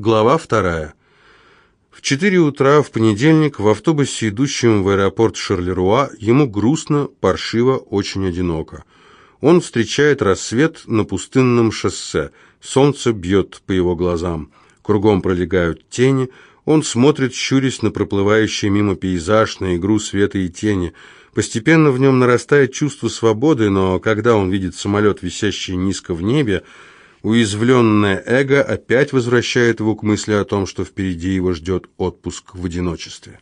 Глава вторая. В четыре утра в понедельник в автобусе, идущем в аэропорт Шарлеруа, ему грустно, паршиво, очень одиноко. Он встречает рассвет на пустынном шоссе. Солнце бьет по его глазам. Кругом пролегают тени. Он смотрит, щурясь на проплывающий мимо пейзаж, на игру света и тени. Постепенно в нем нарастает чувство свободы, но когда он видит самолет, висящий низко в небе, Уязвленное эго опять возвращает его к мысли о том, что впереди его ждет отпуск в одиночестве.